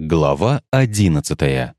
Глава 11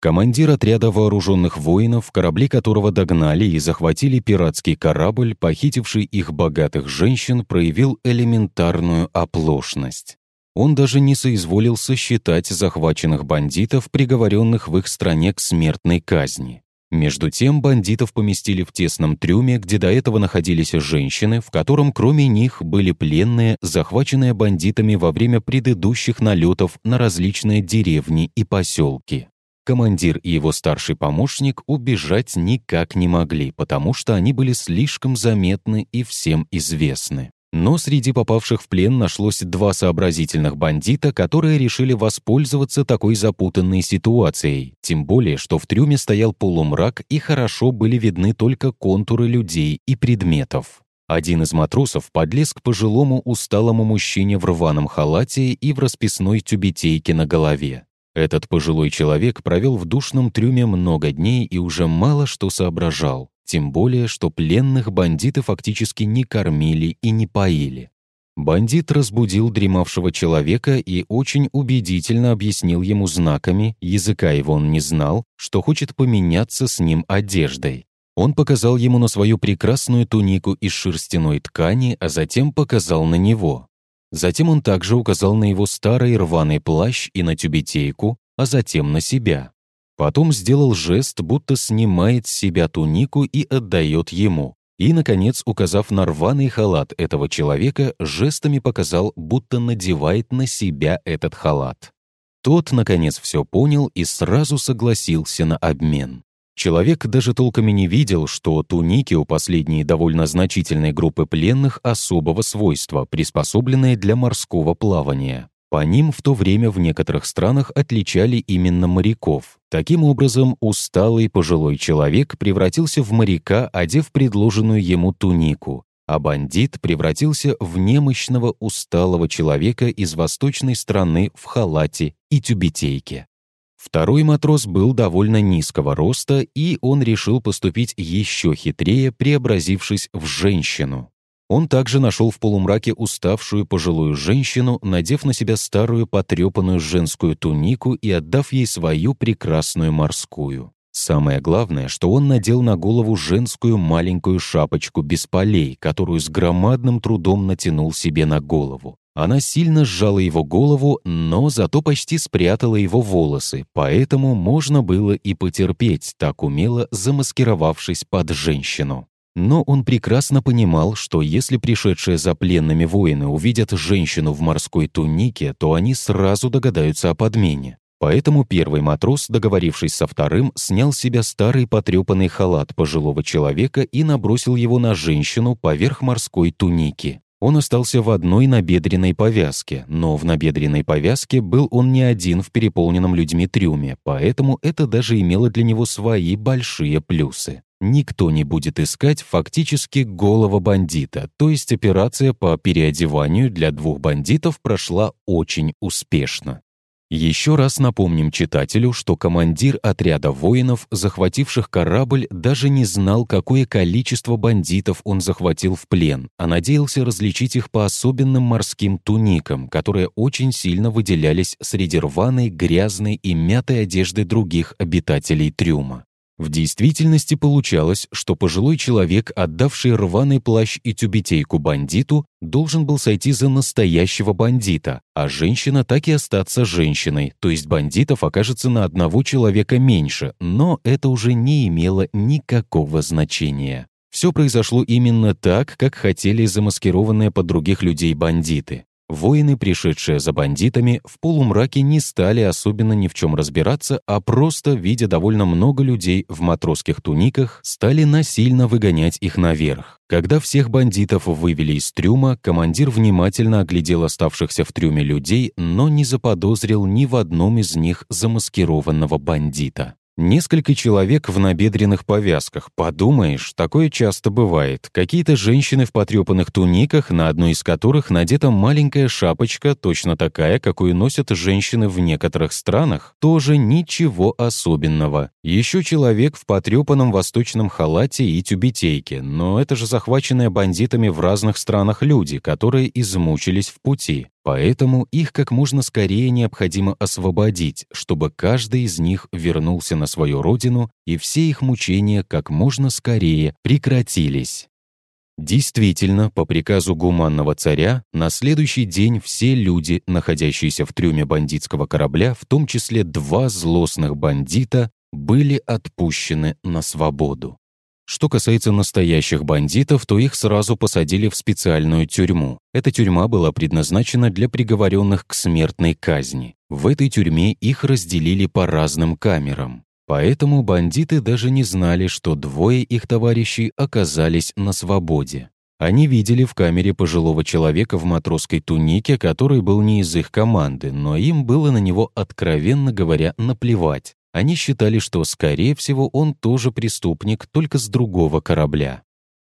Командир отряда вооруженных воинов, корабли которого догнали и захватили пиратский корабль, похитивший их богатых женщин, проявил элементарную оплошность. Он даже не соизволил сосчитать захваченных бандитов, приговоренных в их стране к смертной казни. Между тем бандитов поместили в тесном трюме, где до этого находились женщины, в котором кроме них были пленные, захваченные бандитами во время предыдущих налетов на различные деревни и поселки. Командир и его старший помощник убежать никак не могли, потому что они были слишком заметны и всем известны. Но среди попавших в плен нашлось два сообразительных бандита, которые решили воспользоваться такой запутанной ситуацией, тем более, что в трюме стоял полумрак и хорошо были видны только контуры людей и предметов. Один из матросов подлез к пожилому усталому мужчине в рваном халате и в расписной тюбетейке на голове. Этот пожилой человек провел в душном трюме много дней и уже мало что соображал. Тем более, что пленных бандиты фактически не кормили и не поили. Бандит разбудил дремавшего человека и очень убедительно объяснил ему знаками, языка его он не знал, что хочет поменяться с ним одеждой. Он показал ему на свою прекрасную тунику из шерстяной ткани, а затем показал на него. Затем он также указал на его старый рваный плащ и на тюбетейку, а затем на себя. Потом сделал жест, будто снимает с себя тунику и отдает ему. И, наконец, указав на рваный халат этого человека, жестами показал, будто надевает на себя этот халат. Тот, наконец, все понял и сразу согласился на обмен. Человек даже толком и не видел, что туники у последней довольно значительной группы пленных особого свойства, приспособленные для морского плавания. По ним в то время в некоторых странах отличали именно моряков. Таким образом, усталый пожилой человек превратился в моряка, одев предложенную ему тунику, а бандит превратился в немощного усталого человека из восточной страны в халате и тюбетейке. Второй матрос был довольно низкого роста, и он решил поступить еще хитрее, преобразившись в женщину. Он также нашел в полумраке уставшую пожилую женщину, надев на себя старую потрепанную женскую тунику и отдав ей свою прекрасную морскую. Самое главное, что он надел на голову женскую маленькую шапочку без полей, которую с громадным трудом натянул себе на голову. Она сильно сжала его голову, но зато почти спрятала его волосы, поэтому можно было и потерпеть, так умело замаскировавшись под женщину. Но он прекрасно понимал, что если пришедшие за пленными воины увидят женщину в морской тунике, то они сразу догадаются о подмене. Поэтому первый матрос, договорившись со вторым, снял с себя старый потрепанный халат пожилого человека и набросил его на женщину поверх морской туники. Он остался в одной набедренной повязке, но в набедренной повязке был он не один в переполненном людьми трюме, поэтому это даже имело для него свои большие плюсы никто не будет искать фактически голого бандита, то есть операция по переодеванию для двух бандитов прошла очень успешно. Еще раз напомним читателю, что командир отряда воинов, захвативших корабль, даже не знал, какое количество бандитов он захватил в плен, а надеялся различить их по особенным морским туникам, которые очень сильно выделялись среди рваной, грязной и мятой одежды других обитателей трюма. В действительности получалось, что пожилой человек, отдавший рваный плащ и тюбетейку бандиту, должен был сойти за настоящего бандита, а женщина так и остаться женщиной, то есть бандитов окажется на одного человека меньше, но это уже не имело никакого значения. Все произошло именно так, как хотели замаскированные под других людей бандиты. Воины, пришедшие за бандитами, в полумраке не стали особенно ни в чем разбираться, а просто, видя довольно много людей в матросских туниках, стали насильно выгонять их наверх. Когда всех бандитов вывели из трюма, командир внимательно оглядел оставшихся в трюме людей, но не заподозрил ни в одном из них замаскированного бандита. Несколько человек в набедренных повязках. Подумаешь, такое часто бывает. Какие-то женщины в потрепанных туниках, на одной из которых надета маленькая шапочка, точно такая, какую носят женщины в некоторых странах, тоже ничего особенного. Еще человек в потрепанном восточном халате и тюбетейке, но это же захваченные бандитами в разных странах люди, которые измучились в пути. Поэтому их как можно скорее необходимо освободить, чтобы каждый из них вернулся на свою родину и все их мучения как можно скорее прекратились. Действительно, по приказу гуманного царя, на следующий день все люди, находящиеся в трюме бандитского корабля, в том числе два злостных бандита, были отпущены на свободу. Что касается настоящих бандитов, то их сразу посадили в специальную тюрьму. Эта тюрьма была предназначена для приговоренных к смертной казни. В этой тюрьме их разделили по разным камерам. Поэтому бандиты даже не знали, что двое их товарищей оказались на свободе. Они видели в камере пожилого человека в матросской тунике, который был не из их команды, но им было на него, откровенно говоря, наплевать. Они считали, что, скорее всего, он тоже преступник, только с другого корабля.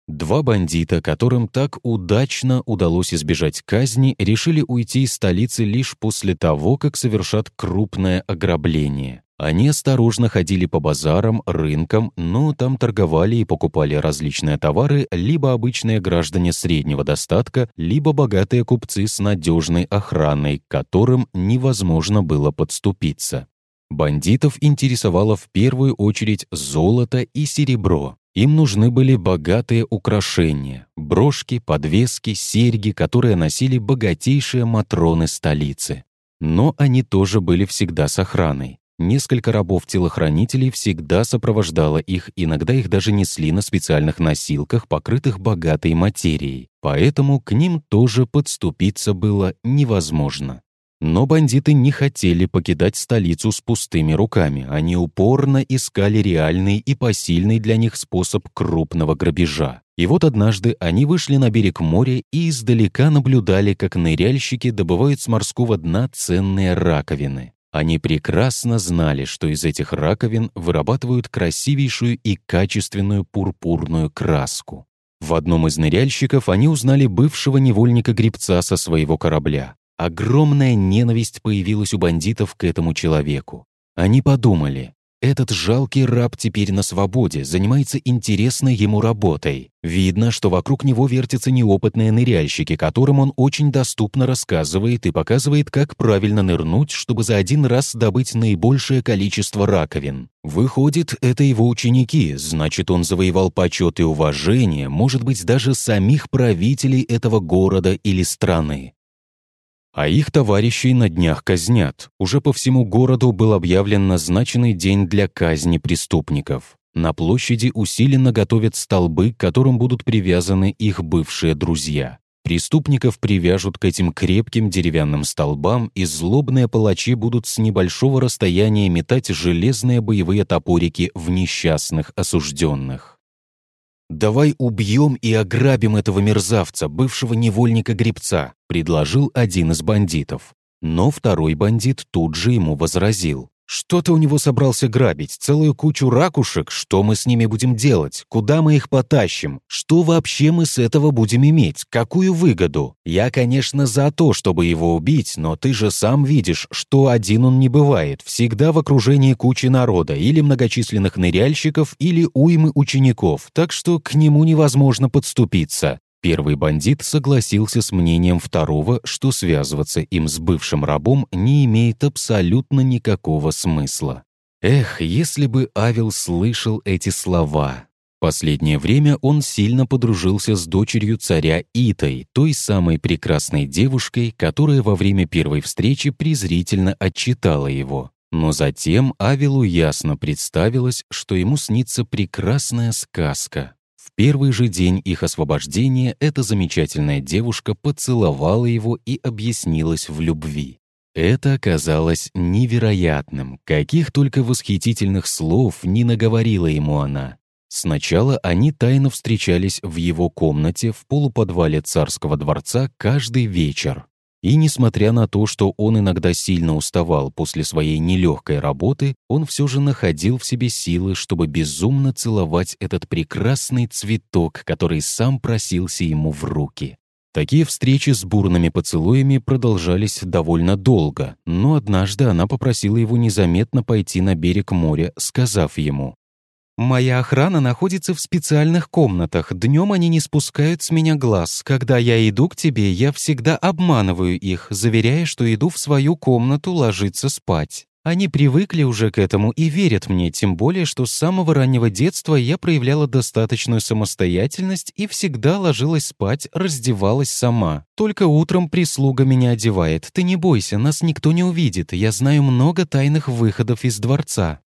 Два бандита, которым так удачно удалось избежать казни, решили уйти из столицы лишь после того, как совершат крупное ограбление. Они осторожно ходили по базарам, рынкам, но там торговали и покупали различные товары либо обычные граждане среднего достатка, либо богатые купцы с надежной охраной, которым невозможно было подступиться. Бандитов интересовало в первую очередь золото и серебро. Им нужны были богатые украшения, брошки, подвески, серьги, которые носили богатейшие матроны столицы. Но они тоже были всегда с охраной. Несколько рабов-телохранителей всегда сопровождало их, иногда их даже несли на специальных носилках, покрытых богатой материей, поэтому к ним тоже подступиться было невозможно. Но бандиты не хотели покидать столицу с пустыми руками, они упорно искали реальный и посильный для них способ крупного грабежа. И вот однажды они вышли на берег моря и издалека наблюдали, как ныряльщики добывают с морского дна ценные раковины. Они прекрасно знали, что из этих раковин вырабатывают красивейшую и качественную пурпурную краску. В одном из ныряльщиков они узнали бывшего невольника-гребца со своего корабля. Огромная ненависть появилась у бандитов к этому человеку. Они подумали, этот жалкий раб теперь на свободе, занимается интересной ему работой. Видно, что вокруг него вертятся неопытные ныряльщики, которым он очень доступно рассказывает и показывает, как правильно нырнуть, чтобы за один раз добыть наибольшее количество раковин. Выходит, это его ученики, значит, он завоевал почет и уважение, может быть, даже самих правителей этого города или страны. А их товарищей на днях казнят. Уже по всему городу был объявлен назначенный день для казни преступников. На площади усиленно готовят столбы, к которым будут привязаны их бывшие друзья. Преступников привяжут к этим крепким деревянным столбам, и злобные палачи будут с небольшого расстояния метать железные боевые топорики в несчастных осужденных. «Давай убьем и ограбим этого мерзавца, бывшего невольника-гребца», предложил один из бандитов. Но второй бандит тут же ему возразил. Что ты у него собрался грабить? Целую кучу ракушек? Что мы с ними будем делать? Куда мы их потащим? Что вообще мы с этого будем иметь? Какую выгоду? Я, конечно, за то, чтобы его убить, но ты же сам видишь, что один он не бывает. Всегда в окружении кучи народа, или многочисленных ныряльщиков, или уймы учеников, так что к нему невозможно подступиться. Первый бандит согласился с мнением второго, что связываться им с бывшим рабом не имеет абсолютно никакого смысла. Эх, если бы Авел слышал эти слова. Последнее время он сильно подружился с дочерью царя Итой, той самой прекрасной девушкой, которая во время первой встречи презрительно отчитала его. Но затем Авелу ясно представилось, что ему снится прекрасная сказка, в первый же день их освобождения эта замечательная девушка поцеловала его и объяснилась в любви. Это оказалось невероятным, каких только восхитительных слов не наговорила ему она. Сначала они тайно встречались в его комнате в полуподвале царского дворца каждый вечер. И несмотря на то, что он иногда сильно уставал после своей нелегкой работы, он все же находил в себе силы, чтобы безумно целовать этот прекрасный цветок, который сам просился ему в руки. Такие встречи с бурными поцелуями продолжались довольно долго, но однажды она попросила его незаметно пойти на берег моря, сказав ему Моя охрана находится в специальных комнатах. Днем они не спускают с меня глаз. Когда я иду к тебе, я всегда обманываю их, заверяя, что иду в свою комнату ложиться спать. Они привыкли уже к этому и верят мне, тем более, что с самого раннего детства я проявляла достаточную самостоятельность и всегда ложилась спать, раздевалась сама. Только утром прислуга меня одевает. Ты не бойся, нас никто не увидит. Я знаю много тайных выходов из дворца.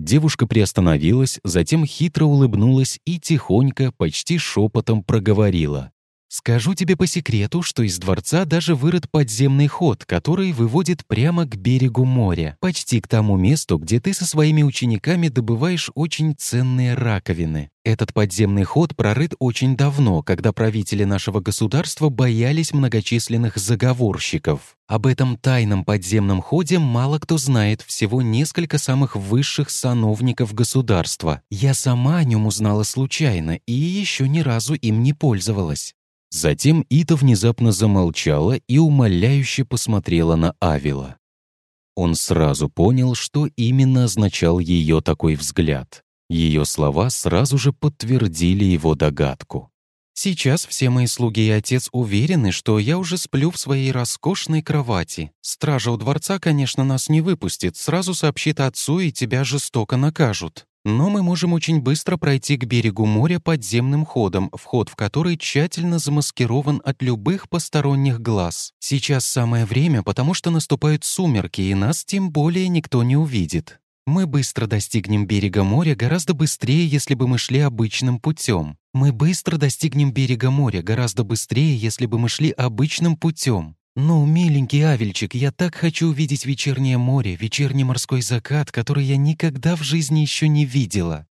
Девушка приостановилась, затем хитро улыбнулась и тихонько, почти шепотом проговорила. «Скажу тебе по секрету, что из дворца даже вырыт подземный ход, который выводит прямо к берегу моря, почти к тому месту, где ты со своими учениками добываешь очень ценные раковины. Этот подземный ход прорыт очень давно, когда правители нашего государства боялись многочисленных заговорщиков. Об этом тайном подземном ходе мало кто знает, всего несколько самых высших сановников государства. Я сама о нем узнала случайно и еще ни разу им не пользовалась. Затем Ита внезапно замолчала и умоляюще посмотрела на Авила. Он сразу понял, что именно означал ее такой взгляд. Ее слова сразу же подтвердили его догадку. «Сейчас все мои слуги и отец уверены, что я уже сплю в своей роскошной кровати. Стража у дворца, конечно, нас не выпустит, сразу сообщит отцу и тебя жестоко накажут. Но мы можем очень быстро пройти к берегу моря подземным ходом, вход в который тщательно замаскирован от любых посторонних глаз. Сейчас самое время, потому что наступают сумерки, и нас тем более никто не увидит. Мы быстро достигнем берега моря гораздо быстрее, если бы мы шли обычным путем. Мы быстро достигнем берега моря гораздо быстрее, если бы мы шли обычным путем. «Ну, миленький Авельчик, я так хочу увидеть вечернее море, вечерний морской закат, который я никогда в жизни еще не видела».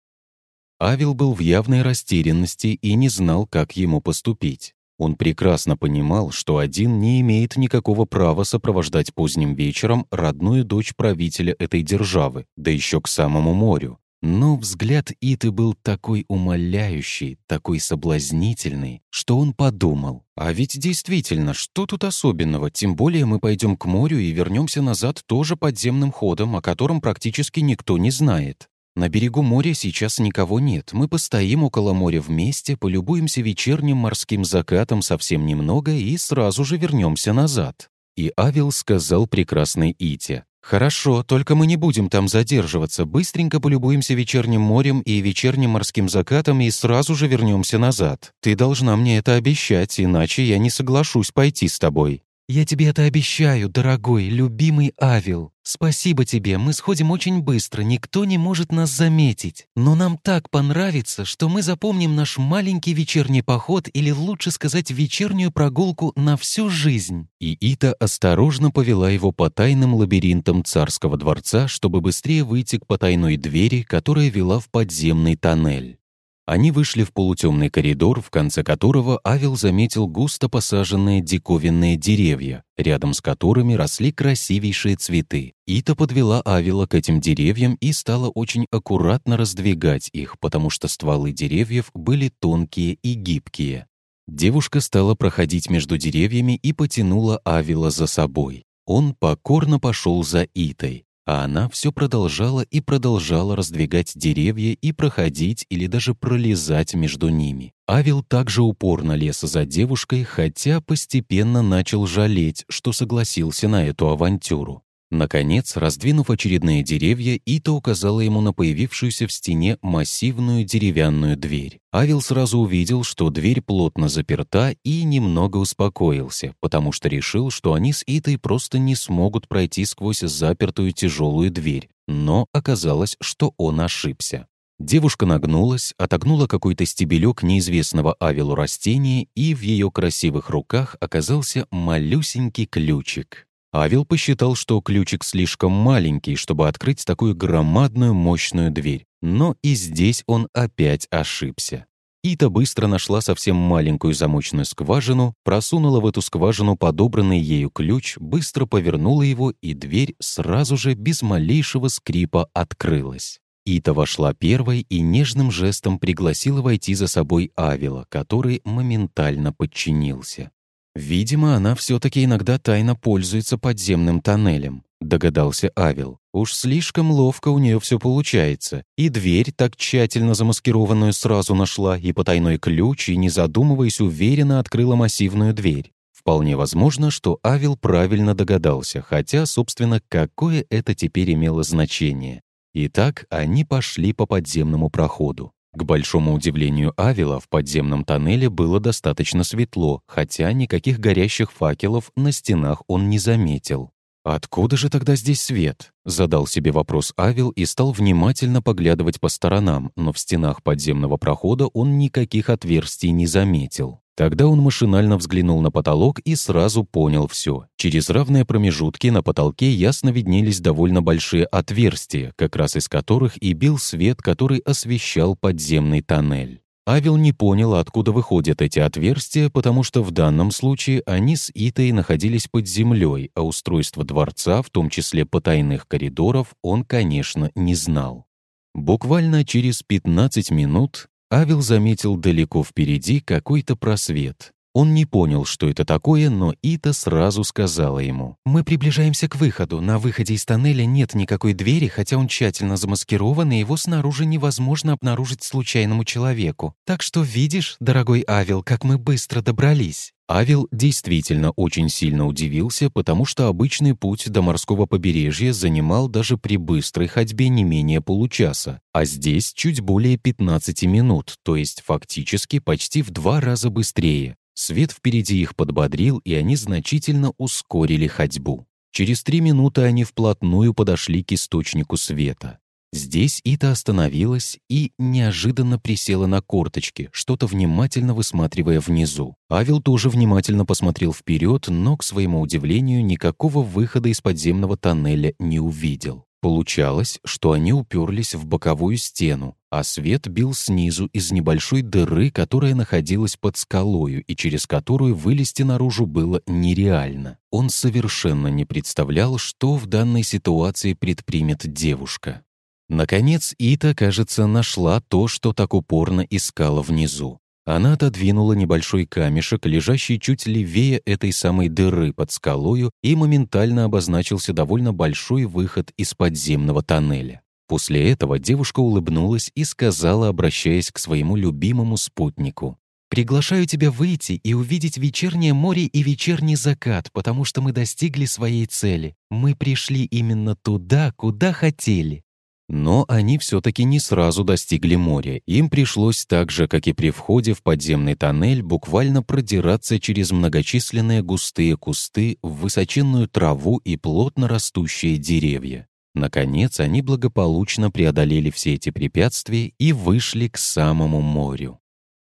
Авел был в явной растерянности и не знал, как ему поступить. Он прекрасно понимал, что один не имеет никакого права сопровождать поздним вечером родную дочь правителя этой державы, да еще к самому морю. Но взгляд Иты был такой умоляющий, такой соблазнительный, что он подумал, а ведь действительно, что тут особенного, тем более мы пойдем к морю и вернемся назад тоже подземным ходом, о котором практически никто не знает. На берегу моря сейчас никого нет. Мы постоим около моря вместе, полюбуемся вечерним морским закатом совсем немного и сразу же вернемся назад. И Авел сказал прекрасной Ите. «Хорошо, только мы не будем там задерживаться. Быстренько полюбуемся вечерним морем и вечерним морским закатом и сразу же вернемся назад. Ты должна мне это обещать, иначе я не соглашусь пойти с тобой». «Я тебе это обещаю, дорогой, любимый Авил. Спасибо тебе, мы сходим очень быстро, никто не может нас заметить. Но нам так понравится, что мы запомним наш маленький вечерний поход или лучше сказать вечернюю прогулку на всю жизнь». И Ита осторожно повела его по тайным лабиринтам царского дворца, чтобы быстрее выйти к потайной двери, которая вела в подземный тоннель. Они вышли в полутемный коридор, в конце которого Авел заметил густо посаженные диковинные деревья, рядом с которыми росли красивейшие цветы. Ита подвела Авела к этим деревьям и стала очень аккуратно раздвигать их, потому что стволы деревьев были тонкие и гибкие. Девушка стала проходить между деревьями и потянула Авела за собой. Он покорно пошел за Итой а она все продолжала и продолжала раздвигать деревья и проходить или даже пролезать между ними. Авел также упорно лез за девушкой, хотя постепенно начал жалеть, что согласился на эту авантюру. Наконец, раздвинув очередные деревья, Ита указала ему на появившуюся в стене массивную деревянную дверь. Авел сразу увидел, что дверь плотно заперта и немного успокоился, потому что решил, что они с Итой просто не смогут пройти сквозь запертую тяжелую дверь. Но оказалось, что он ошибся. Девушка нагнулась, отогнула какой-то стебелек неизвестного Авелу растения, и в ее красивых руках оказался малюсенький ключик. Авел посчитал, что ключик слишком маленький, чтобы открыть такую громадную мощную дверь. Но и здесь он опять ошибся. Ита быстро нашла совсем маленькую замочную скважину, просунула в эту скважину подобранный ею ключ, быстро повернула его, и дверь сразу же без малейшего скрипа открылась. Ита вошла первой и нежным жестом пригласила войти за собой Авела, который моментально подчинился. Видимо, она все-таки иногда тайно пользуется подземным тоннелем, догадался Авел. Уж слишком ловко у нее все получается. И дверь, так тщательно замаскированную, сразу нашла, и потайной ключ, и, не задумываясь, уверенно открыла массивную дверь. Вполне возможно, что Авел правильно догадался, хотя, собственно, какое это теперь имело значение. Итак, они пошли по подземному проходу. К большому удивлению Авила, в подземном тоннеле было достаточно светло, хотя никаких горящих факелов на стенах он не заметил. «Откуда же тогда здесь свет?» — задал себе вопрос Авил и стал внимательно поглядывать по сторонам, но в стенах подземного прохода он никаких отверстий не заметил. Тогда он машинально взглянул на потолок и сразу понял все. Через равные промежутки на потолке ясно виднелись довольно большие отверстия, как раз из которых и бил свет, который освещал подземный тоннель. Авел не понял, откуда выходят эти отверстия, потому что в данном случае они с Итой находились под землей, а устройство дворца, в том числе потайных коридоров, он, конечно, не знал. Буквально через 15 минут Авел заметил далеко впереди какой-то просвет. Он не понял, что это такое, но Ита сразу сказала ему. «Мы приближаемся к выходу. На выходе из тоннеля нет никакой двери, хотя он тщательно замаскирован, и его снаружи невозможно обнаружить случайному человеку. Так что видишь, дорогой Авел, как мы быстро добрались». Авел действительно очень сильно удивился, потому что обычный путь до морского побережья занимал даже при быстрой ходьбе не менее получаса, а здесь чуть более 15 минут, то есть фактически почти в два раза быстрее. Свет впереди их подбодрил, и они значительно ускорили ходьбу. Через три минуты они вплотную подошли к источнику света. Здесь Ита остановилась и неожиданно присела на корточки, что-то внимательно высматривая внизу. Авел тоже внимательно посмотрел вперед, но, к своему удивлению, никакого выхода из подземного тоннеля не увидел. Получалось, что они уперлись в боковую стену, а свет бил снизу из небольшой дыры, которая находилась под скалою и через которую вылезти наружу было нереально. Он совершенно не представлял, что в данной ситуации предпримет девушка. Наконец, Ита, кажется, нашла то, что так упорно искала внизу. Она отодвинула небольшой камешек, лежащий чуть левее этой самой дыры под скалою, и моментально обозначился довольно большой выход из подземного тоннеля. После этого девушка улыбнулась и сказала, обращаясь к своему любимому спутнику. «Приглашаю тебя выйти и увидеть вечернее море и вечерний закат, потому что мы достигли своей цели. Мы пришли именно туда, куда хотели. Но они все-таки не сразу достигли моря. Им пришлось так же, как и при входе в подземный тоннель, буквально продираться через многочисленные густые кусты высоченную траву и плотно растущие деревья. Наконец, они благополучно преодолели все эти препятствия и вышли к самому морю.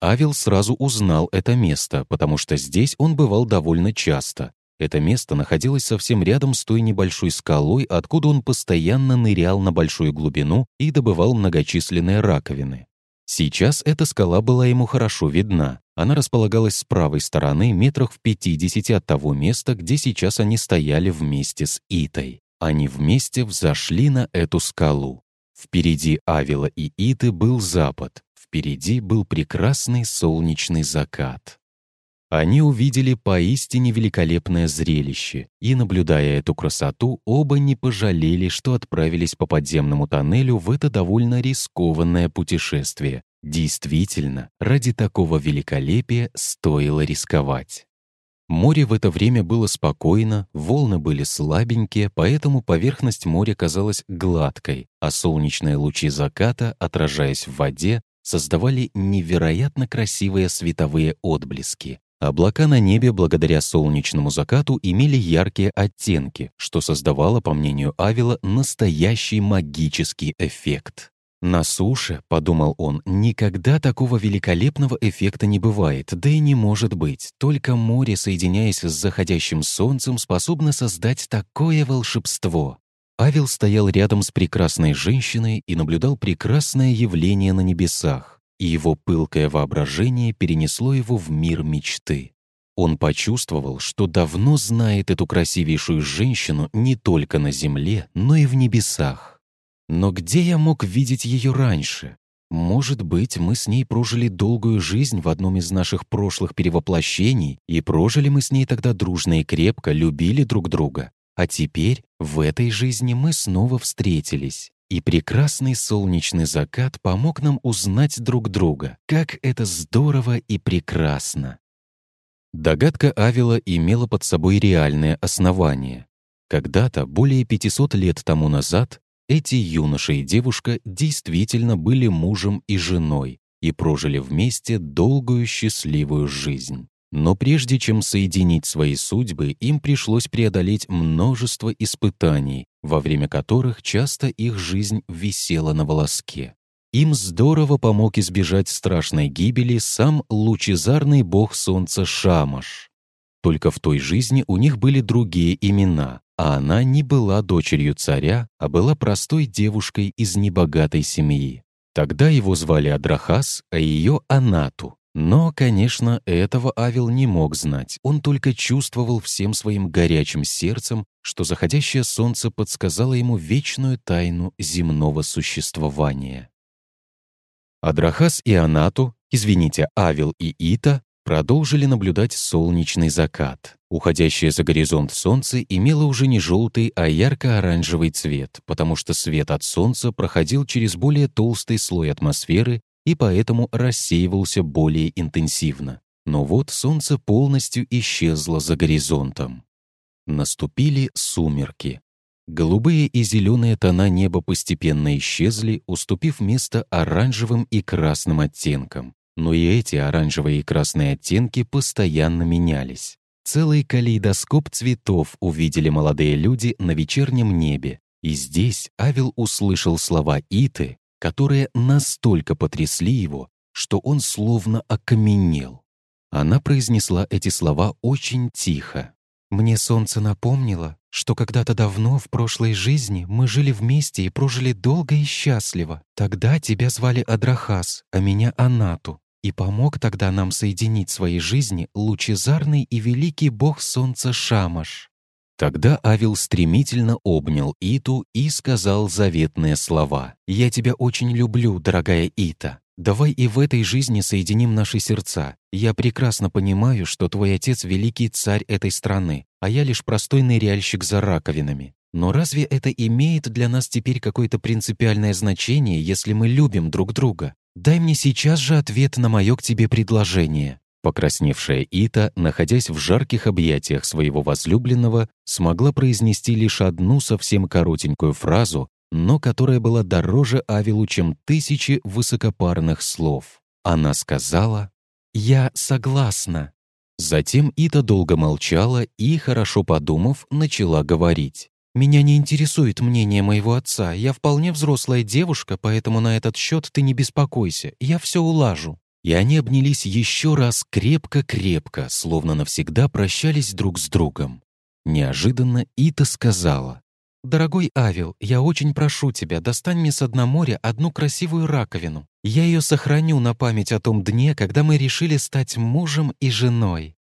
Авел сразу узнал это место, потому что здесь он бывал довольно часто. Это место находилось совсем рядом с той небольшой скалой, откуда он постоянно нырял на большую глубину и добывал многочисленные раковины. Сейчас эта скала была ему хорошо видна. Она располагалась с правой стороны, метрах в 50 от того места, где сейчас они стояли вместе с Итой. Они вместе взошли на эту скалу. Впереди Авила и Иты был запад, впереди был прекрасный солнечный закат. Они увидели поистине великолепное зрелище, и, наблюдая эту красоту, оба не пожалели, что отправились по подземному тоннелю в это довольно рискованное путешествие. Действительно, ради такого великолепия стоило рисковать. Море в это время было спокойно, волны были слабенькие, поэтому поверхность моря казалась гладкой, а солнечные лучи заката, отражаясь в воде, создавали невероятно красивые световые отблески. Облака на небе благодаря солнечному закату имели яркие оттенки, что создавало, по мнению Авила, настоящий магический эффект. «На суше, — подумал он, — никогда такого великолепного эффекта не бывает, да и не может быть. Только море, соединяясь с заходящим солнцем, способно создать такое волшебство». Авел стоял рядом с прекрасной женщиной и наблюдал прекрасное явление на небесах и его пылкое воображение перенесло его в мир мечты. Он почувствовал, что давно знает эту красивейшую женщину не только на земле, но и в небесах. Но где я мог видеть ее раньше? Может быть, мы с ней прожили долгую жизнь в одном из наших прошлых перевоплощений, и прожили мы с ней тогда дружно и крепко, любили друг друга. А теперь, в этой жизни, мы снова встретились. И прекрасный солнечный закат помог нам узнать друг друга. Как это здорово и прекрасно! Догадка Авила имела под собой реальное основание. Когда-то, более 500 лет тому назад, эти юноша и девушка действительно были мужем и женой и прожили вместе долгую счастливую жизнь. Но прежде чем соединить свои судьбы, им пришлось преодолеть множество испытаний, во время которых часто их жизнь висела на волоске. Им здорово помог избежать страшной гибели сам лучезарный бог солнца Шамаш. Только в той жизни у них были другие имена, а она не была дочерью царя, а была простой девушкой из небогатой семьи. Тогда его звали Адрахас, а ее Анату. Но, конечно, этого Авел не мог знать. Он только чувствовал всем своим горячим сердцем, что заходящее солнце подсказало ему вечную тайну земного существования. Адрахас и Анату, извините, Авел и Ита, продолжили наблюдать солнечный закат. Уходящее за горизонт солнце имело уже не желтый, а ярко-оранжевый цвет, потому что свет от солнца проходил через более толстый слой атмосферы и поэтому рассеивался более интенсивно. Но вот солнце полностью исчезло за горизонтом. Наступили сумерки. Голубые и зеленые тона неба постепенно исчезли, уступив место оранжевым и красным оттенкам. Но и эти оранжевые и красные оттенки постоянно менялись. Целый калейдоскоп цветов увидели молодые люди на вечернем небе. И здесь Авел услышал слова Иты, которые настолько потрясли его, что он словно окаменел. Она произнесла эти слова очень тихо. «Мне солнце напомнило, что когда-то давно, в прошлой жизни, мы жили вместе и прожили долго и счастливо. Тогда тебя звали Адрахас, а меня Анату. И помог тогда нам соединить свои жизни лучезарный и великий бог солнца Шамаш. Тогда Авил стремительно обнял Иту и сказал заветные слова. «Я тебя очень люблю, дорогая Ита. Давай и в этой жизни соединим наши сердца. Я прекрасно понимаю, что твой отец — великий царь этой страны, а я лишь простой ныряльщик за раковинами. Но разве это имеет для нас теперь какое-то принципиальное значение, если мы любим друг друга? Дай мне сейчас же ответ на мое к тебе предложение». Покрасневшая Ита, находясь в жарких объятиях своего возлюбленного, смогла произнести лишь одну совсем коротенькую фразу, но которая была дороже Авилу, чем тысячи высокопарных слов. Она сказала «Я согласна». Затем Ита долго молчала и, хорошо подумав, начала говорить. «Меня не интересует мнение моего отца. Я вполне взрослая девушка, поэтому на этот счет ты не беспокойся. Я все улажу и они обнялись еще раз крепко-крепко, словно навсегда прощались друг с другом. Неожиданно Ита сказала, «Дорогой Авил, я очень прошу тебя, достань мне с дна моря одну красивую раковину. Я ее сохраню на память о том дне, когда мы решили стать мужем и женой».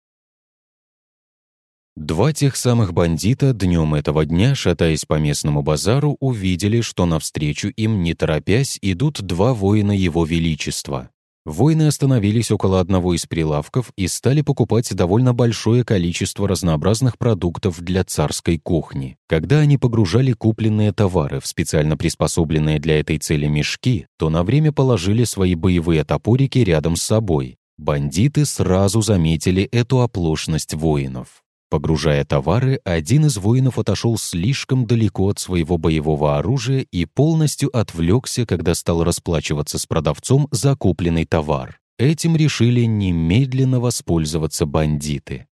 Два тех самых бандита днем этого дня, шатаясь по местному базару, увидели, что навстречу им, не торопясь, идут два воина Его Величества. Воины остановились около одного из прилавков и стали покупать довольно большое количество разнообразных продуктов для царской кухни. Когда они погружали купленные товары в специально приспособленные для этой цели мешки, то на время положили свои боевые топорики рядом с собой. Бандиты сразу заметили эту оплошность воинов. Погружая товары, один из воинов отошел слишком далеко от своего боевого оружия и полностью отвлекся, когда стал расплачиваться с продавцом за купленный товар. Этим решили немедленно воспользоваться бандиты.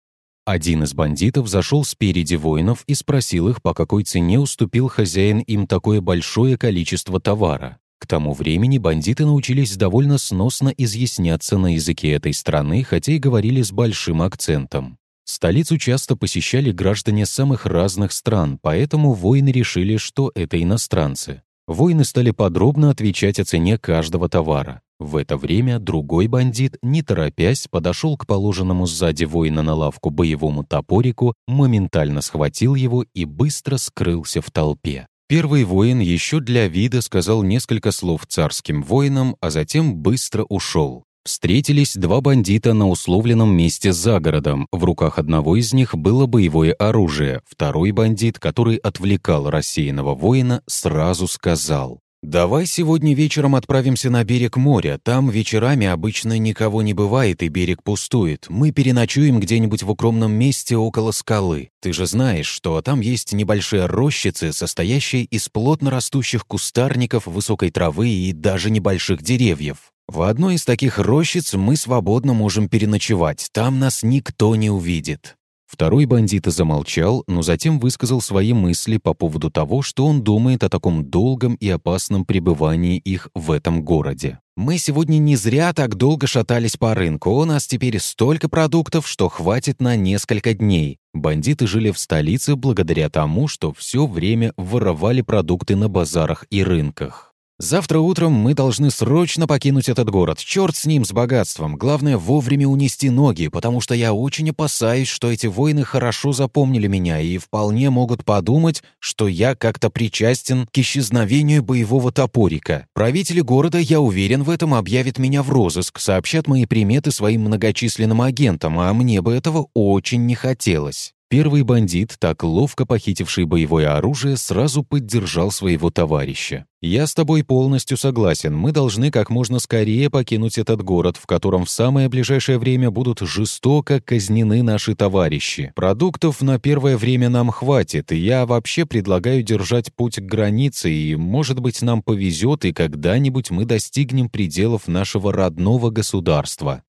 Один из бандитов зашел спереди воинов и спросил их, по какой цене уступил хозяин им такое большое количество товара. К тому времени бандиты научились довольно сносно изъясняться на языке этой страны, хотя и говорили с большим акцентом. Столицу часто посещали граждане самых разных стран, поэтому воины решили, что это иностранцы. Воины стали подробно отвечать о цене каждого товара. В это время другой бандит, не торопясь, подошел к положенному сзади воина на лавку боевому топорику, моментально схватил его и быстро скрылся в толпе. Первый воин еще для вида сказал несколько слов царским воинам, а затем быстро ушел. Встретились два бандита на условленном месте за городом. В руках одного из них было боевое оружие. Второй бандит, который отвлекал рассеянного воина, сразу сказал. «Давай сегодня вечером отправимся на берег моря. Там вечерами обычно никого не бывает и берег пустует. Мы переночуем где-нибудь в укромном месте около скалы. Ты же знаешь, что там есть небольшие рощицы, состоящие из плотно растущих кустарников, высокой травы и даже небольших деревьев. В одной из таких рощиц мы свободно можем переночевать. Там нас никто не увидит. Второй бандит замолчал, но затем высказал свои мысли по поводу того, что он думает о таком долгом и опасном пребывании их в этом городе. «Мы сегодня не зря так долго шатались по рынку. У нас теперь столько продуктов, что хватит на несколько дней». Бандиты жили в столице благодаря тому, что все время воровали продукты на базарах и рынках. Завтра утром мы должны срочно покинуть этот город. Черт с ним, с богатством. Главное, вовремя унести ноги, потому что я очень опасаюсь, что эти воины хорошо запомнили меня и вполне могут подумать, что я как-то причастен к исчезновению боевого топорика. Правители города, я уверен в этом, объявят меня в розыск, сообщат мои приметы своим многочисленным агентам, а мне бы этого очень не хотелось. Первый бандит, так ловко похитивший боевое оружие, сразу поддержал своего товарища. «Я с тобой полностью согласен. Мы должны как можно скорее покинуть этот город, в котором в самое ближайшее время будут жестоко казнены наши товарищи. Продуктов на первое время нам хватит, и я вообще предлагаю держать путь к границе, и, может быть, нам повезет, и когда-нибудь мы достигнем пределов нашего родного государства.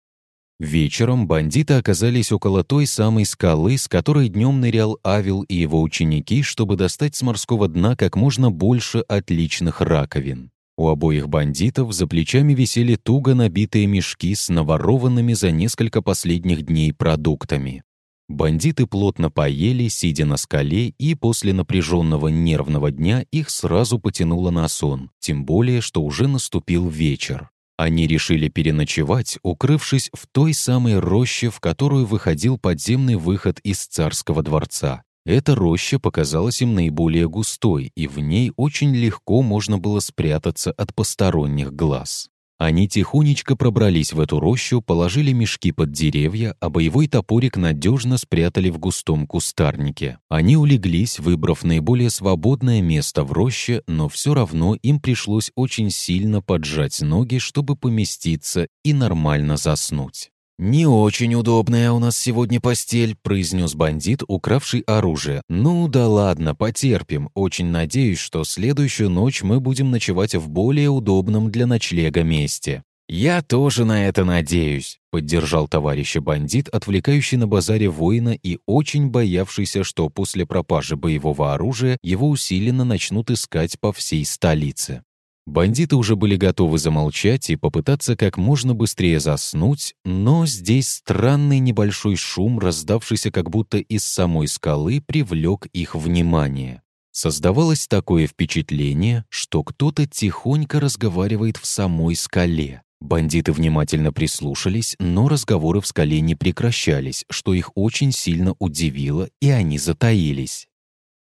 Вечером бандиты оказались около той самой скалы, с которой днем нырял Авил и его ученики, чтобы достать с морского дна как можно больше отличных раковин. У обоих бандитов за плечами висели туго набитые мешки с наворованными за несколько последних дней продуктами. Бандиты плотно поели, сидя на скале, и после напряженного нервного дня их сразу потянуло на сон, тем более, что уже наступил вечер. Они решили переночевать, укрывшись в той самой роще, в которую выходил подземный выход из царского дворца. Эта роща показалась им наиболее густой, и в ней очень легко можно было спрятаться от посторонних глаз. Они тихонечко пробрались в эту рощу, положили мешки под деревья, а боевой топорик надежно спрятали в густом кустарнике. Они улеглись, выбрав наиболее свободное место в роще, но все равно им пришлось очень сильно поджать ноги, чтобы поместиться и нормально заснуть. «Не очень удобная у нас сегодня постель», — произнес бандит, укравший оружие. «Ну да ладно, потерпим. Очень надеюсь, что следующую ночь мы будем ночевать в более удобном для ночлега месте». «Я тоже на это надеюсь», — поддержал товарища бандит, отвлекающий на базаре воина и очень боявшийся, что после пропажи боевого оружия его усиленно начнут искать по всей столице. Бандиты уже были готовы замолчать и попытаться как можно быстрее заснуть, но здесь странный небольшой шум, раздавшийся как будто из самой скалы, привлек их внимание. Создавалось такое впечатление, что кто-то тихонько разговаривает в самой скале. Бандиты внимательно прислушались, но разговоры в скале не прекращались, что их очень сильно удивило, и они затаились.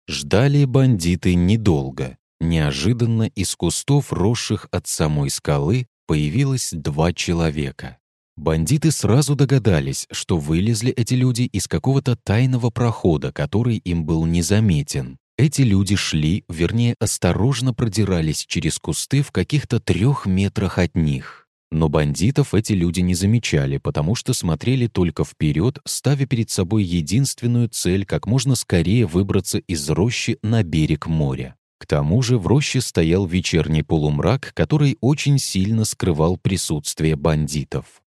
Ждали бандиты недолго. Неожиданно из кустов, росших от самой скалы, появилось два человека. Бандиты сразу догадались, что вылезли эти люди из какого-то тайного прохода, который им был незаметен. Эти люди шли, вернее, осторожно продирались через кусты в каких-то трех метрах от них. Но бандитов эти люди не замечали, потому что смотрели только вперед, ставя перед собой единственную цель как можно скорее выбраться из рощи на берег моря. К тому же в роще стоял вечерний полумрак, который очень сильно скрывал присутствие бандитов.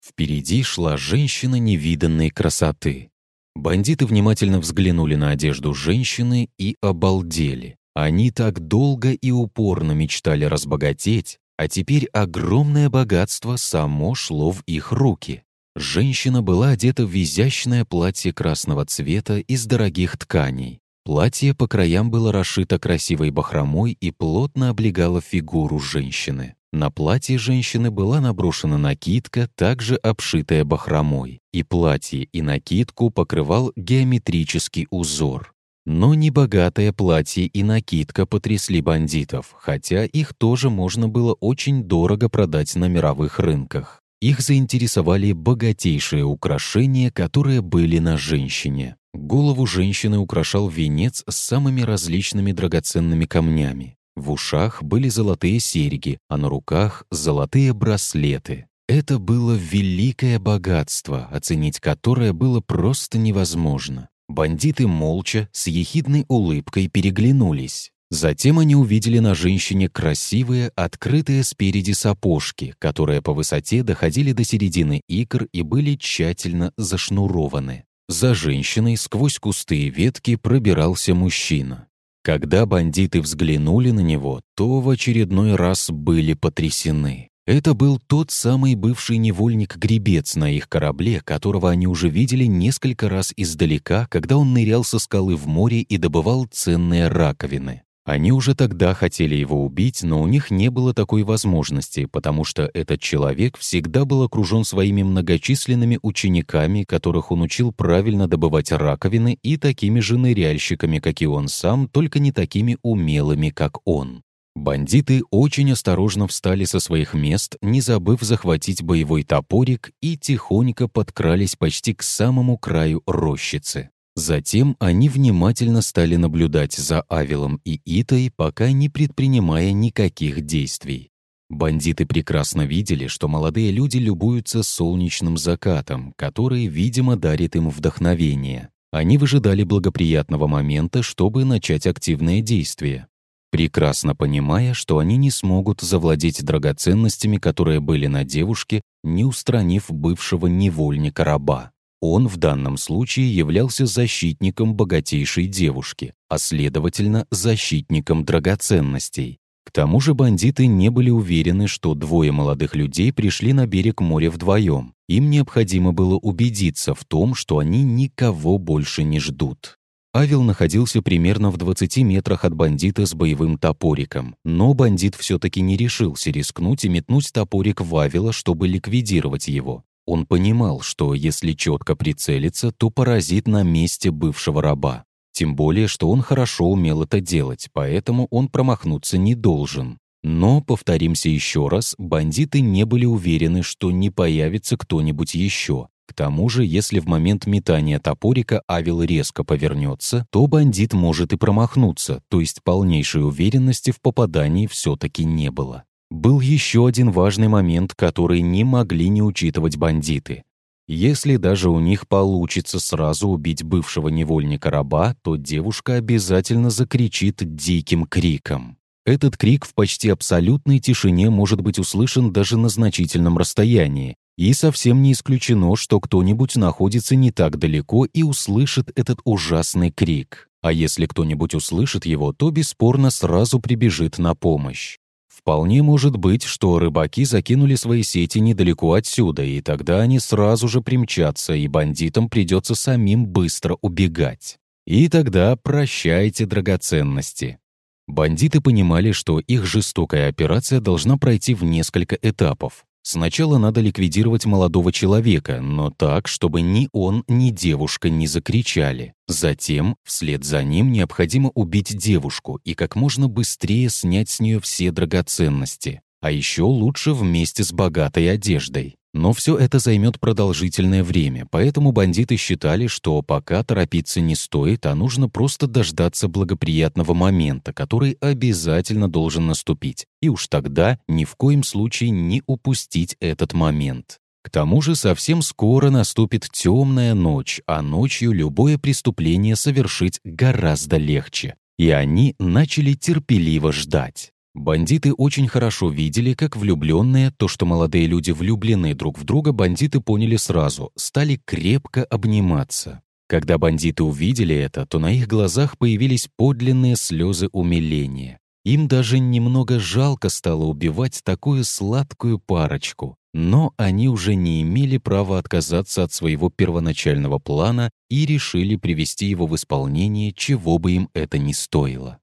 Впереди шла женщина невиданной красоты. Бандиты внимательно взглянули на одежду женщины и обалдели. Они так долго и упорно мечтали разбогатеть, а теперь огромное богатство само шло в их руки. Женщина была одета в изящное платье красного цвета из дорогих тканей. Платье по краям было расшито красивой бахромой и плотно облегало фигуру женщины. На платье женщины была наброшена накидка, также обшитая бахромой, и платье и накидку покрывал геометрический узор. Но небогатое платье и накидка потрясли бандитов, хотя их тоже можно было очень дорого продать на мировых рынках. Их заинтересовали богатейшие украшения, которые были на женщине. Голову женщины украшал венец с самыми различными драгоценными камнями. В ушах были золотые серьги, а на руках — золотые браслеты. Это было великое богатство, оценить которое было просто невозможно. Бандиты молча, с ехидной улыбкой переглянулись. Затем они увидели на женщине красивые, открытые спереди сапожки, которые по высоте доходили до середины икр и были тщательно зашнурованы. За женщиной сквозь кусты и ветки пробирался мужчина. Когда бандиты взглянули на него, то в очередной раз были потрясены. Это был тот самый бывший невольник-гребец на их корабле, которого они уже видели несколько раз издалека, когда он нырял со скалы в море и добывал ценные раковины. Они уже тогда хотели его убить, но у них не было такой возможности, потому что этот человек всегда был окружен своими многочисленными учениками, которых он учил правильно добывать раковины, и такими же ныряльщиками, как и он сам, только не такими умелыми, как он. Бандиты очень осторожно встали со своих мест, не забыв захватить боевой топорик, и тихонько подкрались почти к самому краю рощицы. Затем они внимательно стали наблюдать за Авилом и Итой, пока не предпринимая никаких действий. Бандиты прекрасно видели, что молодые люди любуются солнечным закатом, который, видимо, дарит им вдохновение. Они выжидали благоприятного момента, чтобы начать активные действия прекрасно понимая, что они не смогут завладеть драгоценностями, которые были на девушке, не устранив бывшего невольника-раба. Он в данном случае являлся защитником богатейшей девушки, а следовательно, защитником драгоценностей. К тому же бандиты не были уверены, что двое молодых людей пришли на берег моря вдвоем. Им необходимо было убедиться в том, что они никого больше не ждут. Авел находился примерно в 20 метрах от бандита с боевым топориком, но бандит все-таки не решился рискнуть и метнуть топорик в Авела, чтобы ликвидировать его. Он понимал, что если четко прицелиться, то поразит на месте бывшего раба. Тем более, что он хорошо умел это делать, поэтому он промахнуться не должен. Но, повторимся еще раз, бандиты не были уверены, что не появится кто-нибудь еще, к тому же, если в момент метания топорика Авел резко повернется, то бандит может и промахнуться, то есть полнейшей уверенности в попадании все-таки не было. Был еще один важный момент, который не могли не учитывать бандиты. Если даже у них получится сразу убить бывшего невольника-раба, то девушка обязательно закричит диким криком. Этот крик в почти абсолютной тишине может быть услышан даже на значительном расстоянии, и совсем не исключено, что кто-нибудь находится не так далеко и услышит этот ужасный крик. А если кто-нибудь услышит его, то бесспорно сразу прибежит на помощь. Вполне может быть, что рыбаки закинули свои сети недалеко отсюда, и тогда они сразу же примчатся, и бандитам придется самим быстро убегать. И тогда прощайте драгоценности. Бандиты понимали, что их жестокая операция должна пройти в несколько этапов. Сначала надо ликвидировать молодого человека, но так, чтобы ни он, ни девушка не закричали. Затем, вслед за ним, необходимо убить девушку и как можно быстрее снять с нее все драгоценности. А еще лучше вместе с богатой одеждой. Но все это займет продолжительное время, поэтому бандиты считали, что пока торопиться не стоит, а нужно просто дождаться благоприятного момента, который обязательно должен наступить, и уж тогда ни в коем случае не упустить этот момент. К тому же совсем скоро наступит темная ночь, а ночью любое преступление совершить гораздо легче. И они начали терпеливо ждать. Бандиты очень хорошо видели, как влюбленные, то, что молодые люди влюблены друг в друга, бандиты поняли сразу, стали крепко обниматься. Когда бандиты увидели это, то на их глазах появились подлинные слезы умиления. Им даже немного жалко стало убивать такую сладкую парочку. Но они уже не имели права отказаться от своего первоначального плана и решили привести его в исполнение, чего бы им это ни стоило.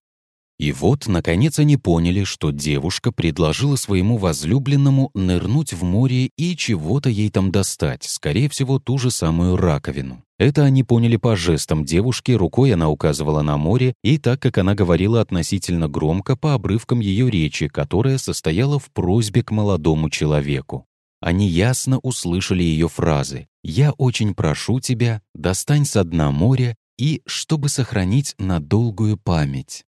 И вот, наконец, они поняли, что девушка предложила своему возлюбленному нырнуть в море и чего-то ей там достать, скорее всего, ту же самую раковину. Это они поняли по жестам девушки, рукой она указывала на море, и так как она говорила относительно громко по обрывкам ее речи, которая состояла в просьбе к молодому человеку. Они ясно услышали ее фразы «Я очень прошу тебя, достань со дна моря и чтобы сохранить на долгую память».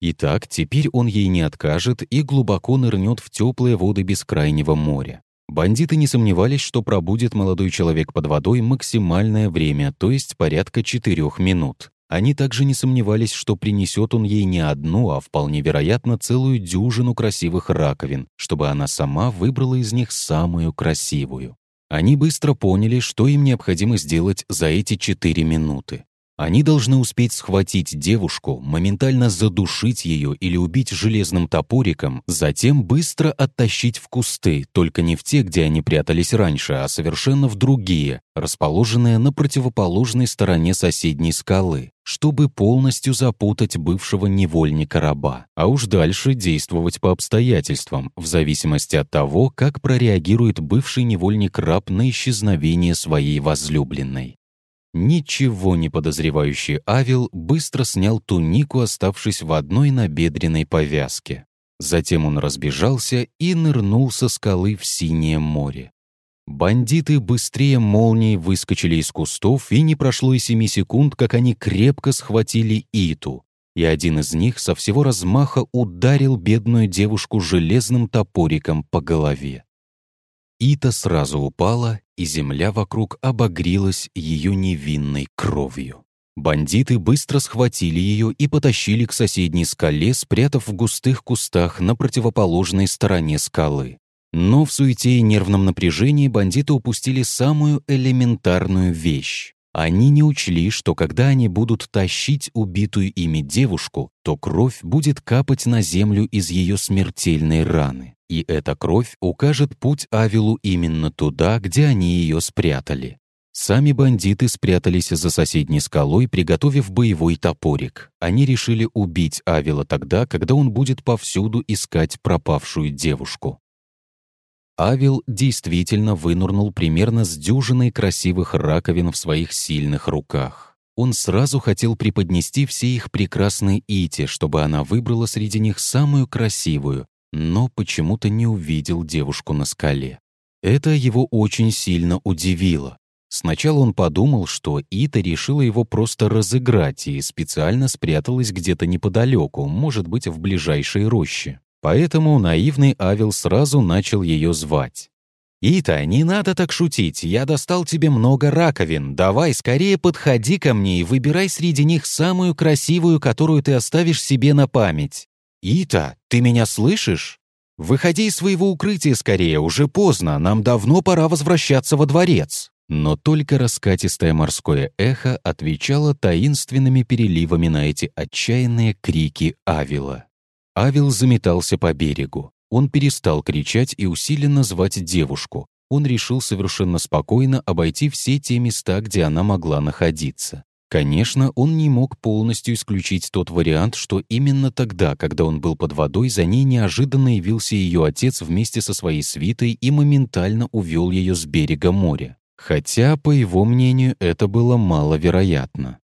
Итак, теперь он ей не откажет и глубоко нырнет в теплые воды бескрайнего моря. Бандиты не сомневались, что пробудет молодой человек под водой максимальное время, то есть порядка четырех минут. Они также не сомневались, что принесет он ей не одну, а вполне вероятно целую дюжину красивых раковин, чтобы она сама выбрала из них самую красивую. Они быстро поняли, что им необходимо сделать за эти четыре минуты. Они должны успеть схватить девушку, моментально задушить ее или убить железным топориком, затем быстро оттащить в кусты, только не в те, где они прятались раньше, а совершенно в другие, расположенные на противоположной стороне соседней скалы, чтобы полностью запутать бывшего невольника-раба, а уж дальше действовать по обстоятельствам, в зависимости от того, как прореагирует бывший невольник-раб на исчезновение своей возлюбленной. Ничего не подозревающий Авил быстро снял тунику, оставшись в одной набедренной повязке. Затем он разбежался и нырнул со скалы в синее море. Бандиты быстрее молнии выскочили из кустов, и не прошло и семи секунд, как они крепко схватили Иту, и один из них со всего размаха ударил бедную девушку железным топориком по голове. Ита сразу упала, и земля вокруг обогрелась ее невинной кровью. Бандиты быстро схватили ее и потащили к соседней скале, спрятав в густых кустах на противоположной стороне скалы. Но в суете и нервном напряжении бандиты упустили самую элементарную вещь. Они не учли, что когда они будут тащить убитую ими девушку, то кровь будет капать на землю из ее смертельной раны. И эта кровь укажет путь Авилу именно туда, где они ее спрятали. Сами бандиты спрятались за соседней скалой, приготовив боевой топорик. Они решили убить Авила тогда, когда он будет повсюду искать пропавшую девушку. Авел действительно вынурнул примерно с дюжиной красивых раковин в своих сильных руках. Он сразу хотел преподнести все их прекрасной Ите, чтобы она выбрала среди них самую красивую, но почему-то не увидел девушку на скале. Это его очень сильно удивило. Сначала он подумал, что Ита решила его просто разыграть и специально спряталась где-то неподалеку, может быть, в ближайшей роще. Поэтому наивный Авел сразу начал ее звать. «Ита, не надо так шутить, я достал тебе много раковин, давай скорее подходи ко мне и выбирай среди них самую красивую, которую ты оставишь себе на память. Ита, ты меня слышишь? Выходи из своего укрытия скорее, уже поздно, нам давно пора возвращаться во дворец». Но только раскатистое морское эхо отвечало таинственными переливами на эти отчаянные крики Авила. Авел заметался по берегу. Он перестал кричать и усиленно звать девушку. Он решил совершенно спокойно обойти все те места, где она могла находиться. Конечно, он не мог полностью исключить тот вариант, что именно тогда, когда он был под водой, за ней неожиданно явился ее отец вместе со своей свитой и моментально увел ее с берега моря. Хотя, по его мнению, это было маловероятно.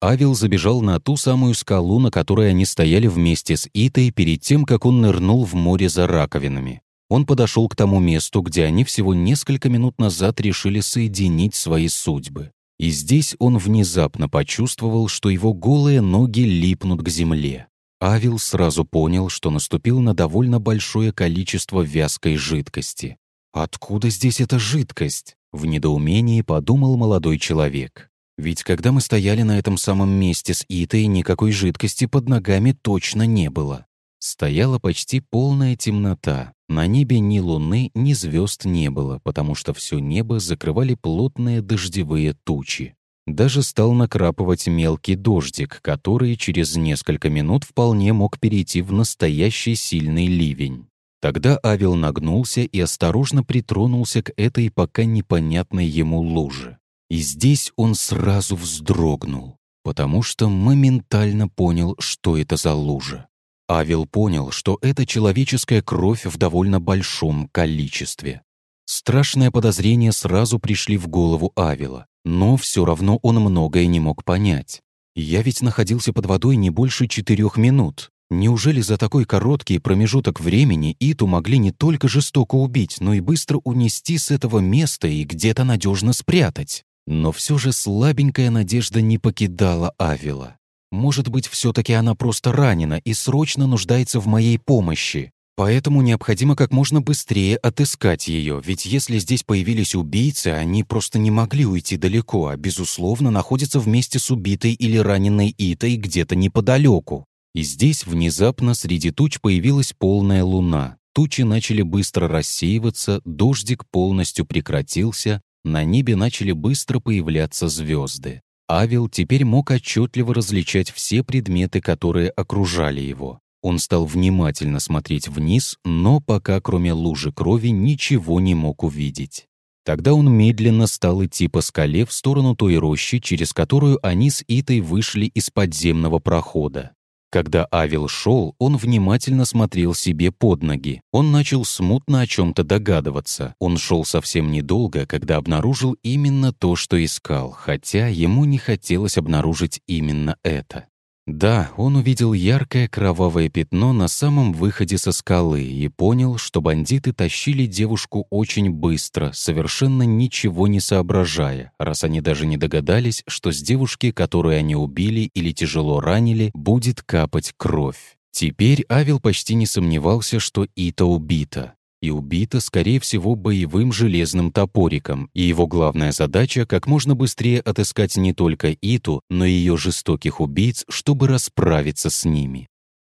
Авел забежал на ту самую скалу, на которой они стояли вместе с Итой перед тем, как он нырнул в море за раковинами. Он подошел к тому месту, где они всего несколько минут назад решили соединить свои судьбы. И здесь он внезапно почувствовал, что его голые ноги липнут к земле. Авел сразу понял, что наступил на довольно большое количество вязкой жидкости. «Откуда здесь эта жидкость?» — в недоумении подумал молодой человек. Ведь когда мы стояли на этом самом месте с Итой, никакой жидкости под ногами точно не было. Стояла почти полная темнота. На небе ни луны, ни звезд не было, потому что все небо закрывали плотные дождевые тучи. Даже стал накрапывать мелкий дождик, который через несколько минут вполне мог перейти в настоящий сильный ливень. Тогда Авел нагнулся и осторожно притронулся к этой пока непонятной ему луже. И здесь он сразу вздрогнул, потому что моментально понял, что это за лужа. Авел понял, что это человеческая кровь в довольно большом количестве. Страшные подозрения сразу пришли в голову Авела, Но все равно он многое не мог понять. Я ведь находился под водой не больше четырех минут. Неужели за такой короткий промежуток времени Иту могли не только жестоко убить, но и быстро унести с этого места и где-то надежно спрятать? Но все же слабенькая надежда не покидала Авила. Может быть, все-таки она просто ранена и срочно нуждается в моей помощи. Поэтому необходимо как можно быстрее отыскать ее, ведь если здесь появились убийцы, они просто не могли уйти далеко, а, безусловно, находятся вместе с убитой или раненой Итой где-то неподалеку. И здесь внезапно среди туч появилась полная луна. Тучи начали быстро рассеиваться, дождик полностью прекратился, на небе начали быстро появляться звезды. Авел теперь мог отчетливо различать все предметы, которые окружали его. Он стал внимательно смотреть вниз, но пока кроме лужи крови ничего не мог увидеть. Тогда он медленно стал идти по скале в сторону той рощи, через которую они с Итой вышли из подземного прохода. Когда Авел шел, он внимательно смотрел себе под ноги. Он начал смутно о чем-то догадываться. Он шел совсем недолго, когда обнаружил именно то, что искал, хотя ему не хотелось обнаружить именно это. Да, он увидел яркое кровавое пятно на самом выходе со скалы и понял, что бандиты тащили девушку очень быстро, совершенно ничего не соображая, раз они даже не догадались, что с девушки, которую они убили или тяжело ранили, будет капать кровь. Теперь Авел почти не сомневался, что Ита убита и убита, скорее всего, боевым железным топориком, и его главная задача — как можно быстрее отыскать не только Иту, но и ее жестоких убийц, чтобы расправиться с ними.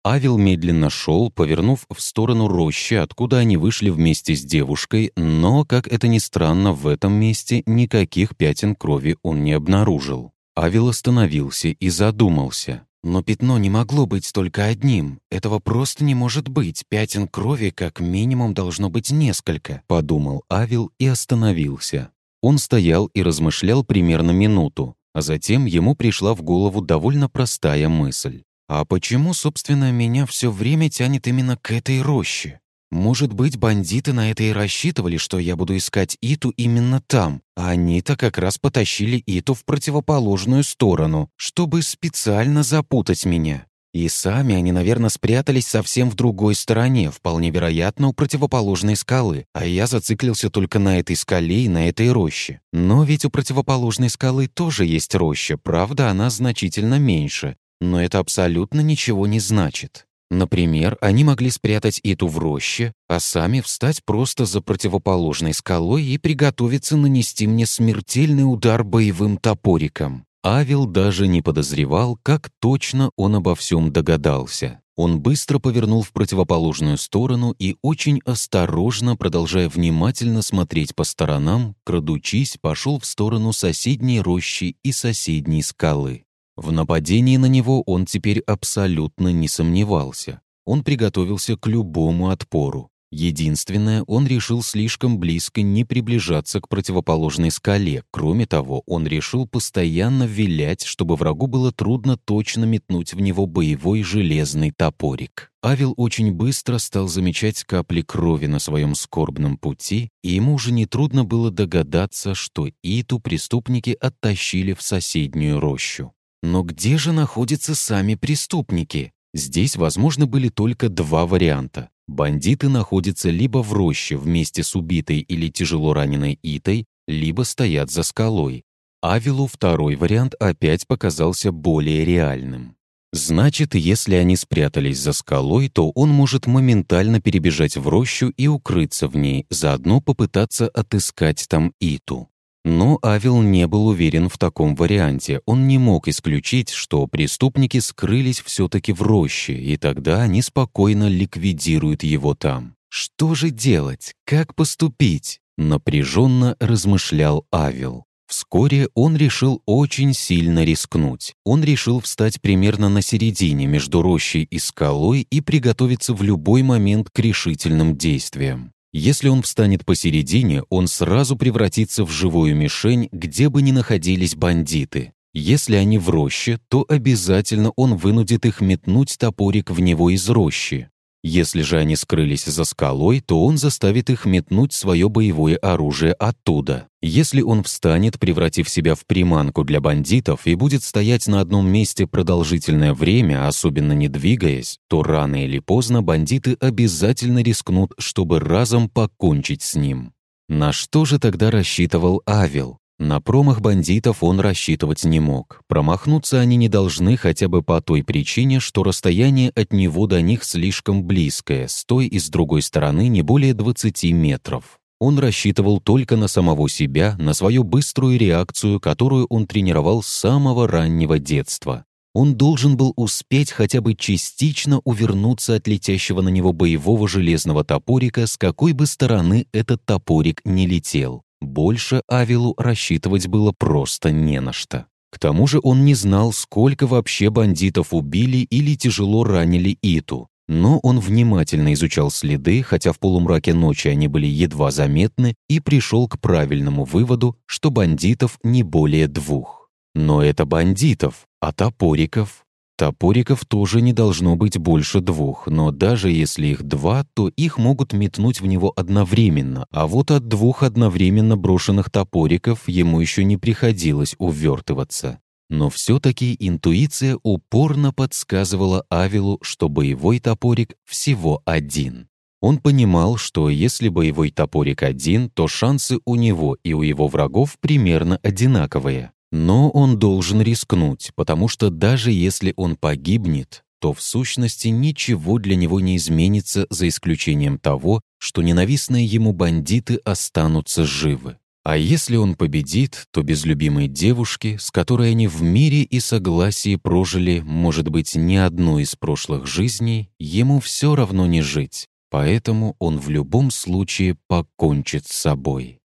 Авел медленно шел, повернув в сторону рощи, откуда они вышли вместе с девушкой, но, как это ни странно, в этом месте никаких пятен крови он не обнаружил. Авел остановился и задумался. Но пятно не могло быть только одним. Этого просто не может быть. Пятен крови как минимум должно быть несколько, подумал Авил и остановился. Он стоял и размышлял примерно минуту, а затем ему пришла в голову довольно простая мысль. А почему, собственно, меня все время тянет именно к этой роще? Может быть, бандиты на это и рассчитывали, что я буду искать Иту именно там, а они-то как раз потащили Иту в противоположную сторону, чтобы специально запутать меня. И сами они, наверное, спрятались совсем в другой стороне, вполне вероятно, у противоположной скалы, а я зациклился только на этой скале и на этой роще. Но ведь у противоположной скалы тоже есть роща, правда, она значительно меньше, но это абсолютно ничего не значит. Например, они могли спрятать Иту в роще, а сами встать просто за противоположной скалой и приготовиться нанести мне смертельный удар боевым топориком. Авел даже не подозревал, как точно он обо всем догадался. Он быстро повернул в противоположную сторону и очень осторожно, продолжая внимательно смотреть по сторонам, крадучись, пошел в сторону соседней рощи и соседней скалы. В нападении на него он теперь абсолютно не сомневался. Он приготовился к любому отпору. Единственное, он решил слишком близко не приближаться к противоположной скале. Кроме того, он решил постоянно вилять, чтобы врагу было трудно точно метнуть в него боевой железный топорик. Авел очень быстро стал замечать капли крови на своем скорбном пути, и ему уже нетрудно было догадаться, что Иту преступники оттащили в соседнюю рощу. Но где же находятся сами преступники? Здесь возможны были только два варианта. Бандиты находятся либо в роще вместе с убитой или тяжело раненой Итой, либо стоят за скалой. Авилу второй вариант опять показался более реальным. Значит, если они спрятались за скалой, то он может моментально перебежать в рощу и укрыться в ней, заодно попытаться отыскать там Иту. Но Авел не был уверен в таком варианте. Он не мог исключить, что преступники скрылись все-таки в роще, и тогда они спокойно ликвидируют его там. Что же делать? Как поступить? Напряженно размышлял Авел. Вскоре он решил очень сильно рискнуть. Он решил встать примерно на середине между рощей и скалой и приготовиться в любой момент к решительным действиям. Если он встанет посередине, он сразу превратится в живую мишень, где бы ни находились бандиты. Если они в роще, то обязательно он вынудит их метнуть топорик в него из рощи. Если же они скрылись за скалой, то он заставит их метнуть свое боевое оружие оттуда. Если он встанет, превратив себя в приманку для бандитов, и будет стоять на одном месте продолжительное время, особенно не двигаясь, то рано или поздно бандиты обязательно рискнут, чтобы разом покончить с ним. На что же тогда рассчитывал Авел? На промах бандитов он рассчитывать не мог. Промахнуться они не должны хотя бы по той причине, что расстояние от него до них слишком близкое, с той и с другой стороны не более 20 метров. Он рассчитывал только на самого себя, на свою быструю реакцию, которую он тренировал с самого раннего детства. Он должен был успеть хотя бы частично увернуться от летящего на него боевого железного топорика, с какой бы стороны этот топорик не летел. Больше Авилу рассчитывать было просто не на что. К тому же он не знал, сколько вообще бандитов убили или тяжело ранили Иту. Но он внимательно изучал следы, хотя в полумраке ночи они были едва заметны, и пришел к правильному выводу, что бандитов не более двух. Но это бандитов, а топориков Топориков тоже не должно быть больше двух, но даже если их два, то их могут метнуть в него одновременно, а вот от двух одновременно брошенных топориков ему еще не приходилось увертываться. Но все-таки интуиция упорно подсказывала Авилу, что боевой топорик всего один. Он понимал, что если боевой топорик один, то шансы у него и у его врагов примерно одинаковые. Но он должен рискнуть, потому что даже если он погибнет, то в сущности ничего для него не изменится за исключением того, что ненавистные ему бандиты останутся живы. А если он победит, то без любимой девушки, с которой они в мире и согласии прожили, может быть, не одну из прошлых жизней, ему все равно не жить, поэтому он в любом случае покончит с собой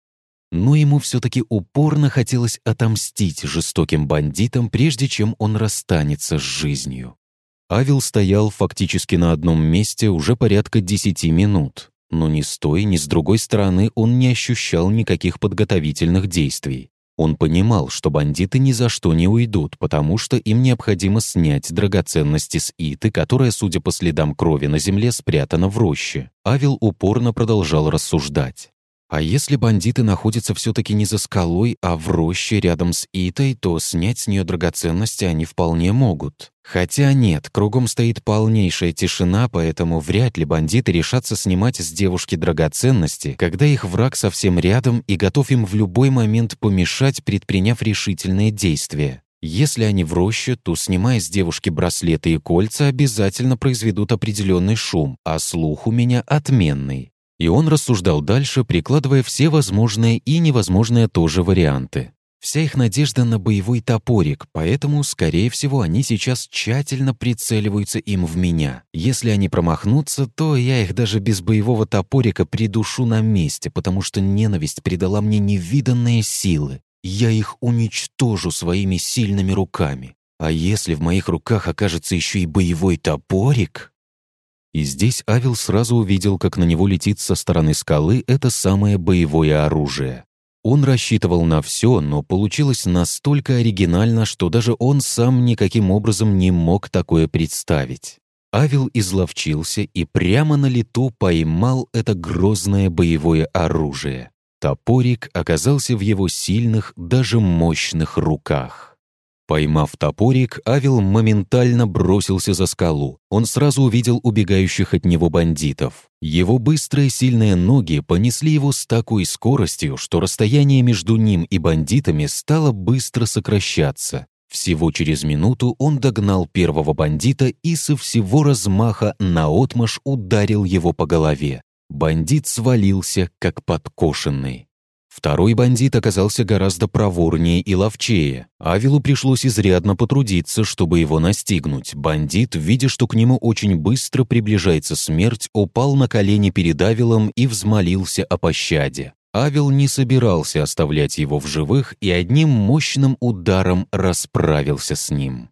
но ему все-таки упорно хотелось отомстить жестоким бандитам, прежде чем он расстанется с жизнью. Авел стоял фактически на одном месте уже порядка десяти минут, но ни с той, ни с другой стороны он не ощущал никаких подготовительных действий. Он понимал, что бандиты ни за что не уйдут, потому что им необходимо снять драгоценности с Иты, которая, судя по следам крови на земле, спрятана в роще. Авел упорно продолжал рассуждать. А если бандиты находятся все-таки не за скалой, а в роще рядом с Итой, то снять с нее драгоценности они вполне могут. Хотя нет, кругом стоит полнейшая тишина, поэтому вряд ли бандиты решатся снимать с девушки драгоценности, когда их враг совсем рядом и готов им в любой момент помешать, предприняв решительные действия. Если они в роще, то, снимая с девушки браслеты и кольца, обязательно произведут определенный шум, а слух у меня отменный. И он рассуждал дальше, прикладывая все возможные и невозможные тоже варианты. Вся их надежда на боевой топорик, поэтому, скорее всего, они сейчас тщательно прицеливаются им в меня. Если они промахнутся, то я их даже без боевого топорика придушу на месте, потому что ненависть придала мне невиданные силы. Я их уничтожу своими сильными руками. А если в моих руках окажется еще и боевой топорик... И здесь Авел сразу увидел, как на него летит со стороны скалы это самое боевое оружие. Он рассчитывал на все, но получилось настолько оригинально, что даже он сам никаким образом не мог такое представить. Авел изловчился и прямо на лету поймал это грозное боевое оружие. Топорик оказался в его сильных, даже мощных руках. Поймав топорик, Авел моментально бросился за скалу. Он сразу увидел убегающих от него бандитов. Его быстрые сильные ноги понесли его с такой скоростью, что расстояние между ним и бандитами стало быстро сокращаться. Всего через минуту он догнал первого бандита и со всего размаха наотмашь ударил его по голове. Бандит свалился, как подкошенный. Второй бандит оказался гораздо проворнее и ловчее. Авилу пришлось изрядно потрудиться, чтобы его настигнуть. Бандит, видя, что к нему очень быстро приближается смерть, упал на колени перед Авилом и взмолился о пощаде. Авил не собирался оставлять его в живых и одним мощным ударом расправился с ним.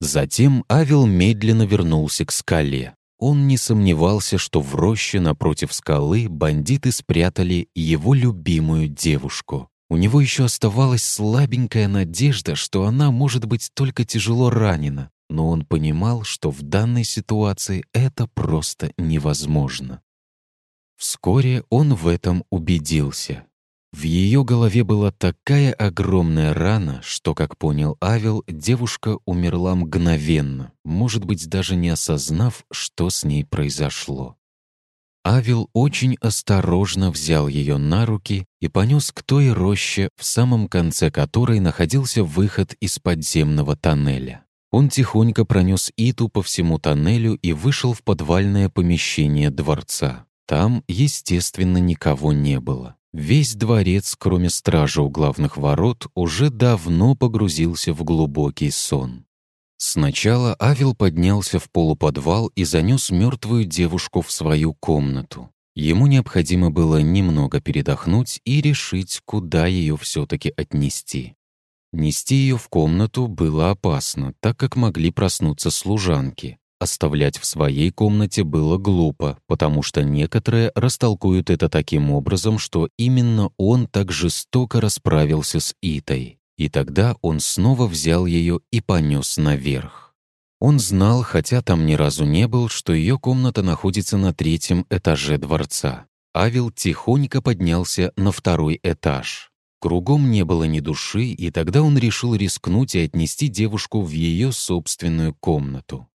Затем Авил медленно вернулся к скале. Он не сомневался, что в роще напротив скалы бандиты спрятали его любимую девушку. У него еще оставалась слабенькая надежда, что она может быть только тяжело ранена. но он понимал, что в данной ситуации это просто невозможно. Вскоре он в этом убедился. В ее голове была такая огромная рана, что, как понял Авел, девушка умерла мгновенно, может быть, даже не осознав, что с ней произошло. Авел очень осторожно взял ее на руки и понес к той роще, в самом конце которой находился выход из подземного тоннеля. Он тихонько пронес Иту по всему тоннелю и вышел в подвальное помещение дворца. Там, естественно, никого не было. Весь дворец, кроме стража у главных ворот, уже давно погрузился в глубокий сон. Сначала Авел поднялся в полуподвал и занес мертвую девушку в свою комнату. Ему необходимо было немного передохнуть и решить, куда ее все-таки отнести. Нести ее в комнату было опасно, так как могли проснуться служанки. Оставлять в своей комнате было глупо, потому что некоторые растолкуют это таким образом, что именно он так жестоко расправился с Итой. И тогда он снова взял ее и понес наверх. Он знал, хотя там ни разу не был, что ее комната находится на третьем этаже дворца. Авел тихонько поднялся на второй этаж. Кругом не было ни души, и тогда он решил рискнуть и отнести девушку в ее собственную комнату.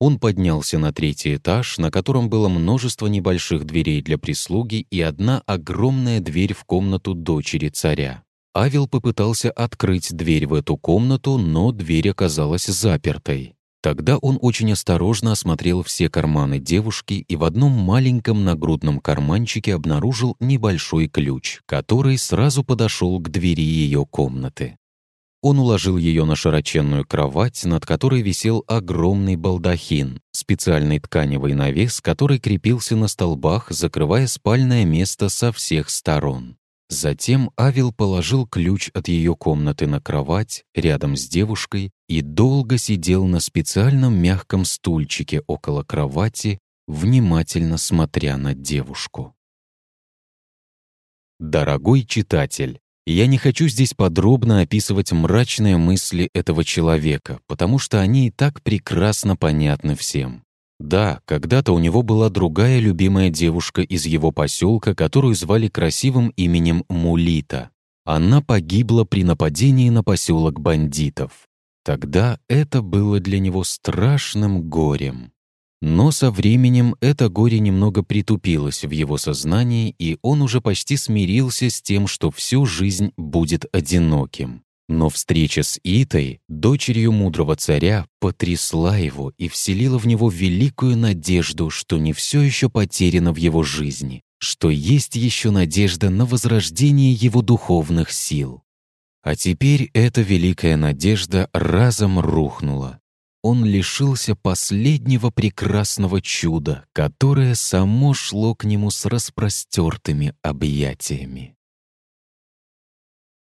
Он поднялся на третий этаж, на котором было множество небольших дверей для прислуги и одна огромная дверь в комнату дочери царя. Авел попытался открыть дверь в эту комнату, но дверь оказалась запертой. Тогда он очень осторожно осмотрел все карманы девушки и в одном маленьком нагрудном карманчике обнаружил небольшой ключ, который сразу подошел к двери ее комнаты. Он уложил ее на широченную кровать, над которой висел огромный балдахин, специальный тканевый навес, который крепился на столбах, закрывая спальное место со всех сторон. Затем Авил положил ключ от ее комнаты на кровать рядом с девушкой и долго сидел на специальном мягком стульчике около кровати, внимательно смотря на девушку. Дорогой читатель, я не хочу здесь подробно описывать мрачные мысли этого человека, потому что они и так прекрасно понятны всем. Да, когда-то у него была другая любимая девушка из его поселка, которую звали красивым именем Мулита. Она погибла при нападении на поселок бандитов. Тогда это было для него страшным горем. Но со временем это горе немного притупилось в его сознании, и он уже почти смирился с тем, что всю жизнь будет одиноким. Но встреча с Итой, дочерью мудрого царя, потрясла его и вселила в него великую надежду, что не все еще потеряно в его жизни, что есть еще надежда на возрождение его духовных сил. А теперь эта великая надежда разом рухнула он лишился последнего прекрасного чуда, которое само шло к нему с распростертыми объятиями.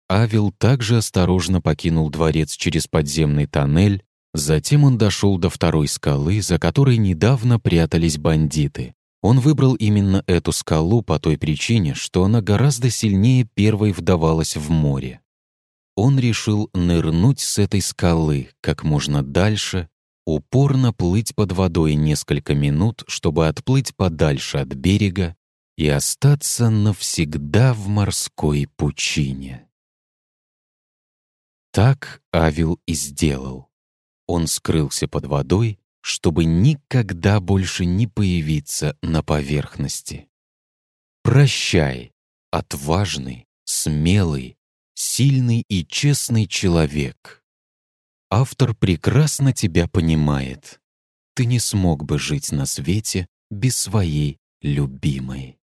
Авел также осторожно покинул дворец через подземный тоннель, затем он дошел до второй скалы, за которой недавно прятались бандиты. Он выбрал именно эту скалу по той причине, что она гораздо сильнее первой вдавалась в море он решил нырнуть с этой скалы как можно дальше, упорно плыть под водой несколько минут, чтобы отплыть подальше от берега и остаться навсегда в морской пучине. Так Авил и сделал. Он скрылся под водой, чтобы никогда больше не появиться на поверхности. Прощай, отважный, смелый, сильный и честный человек. Автор прекрасно тебя понимает. Ты не смог бы жить на свете без своей любимой.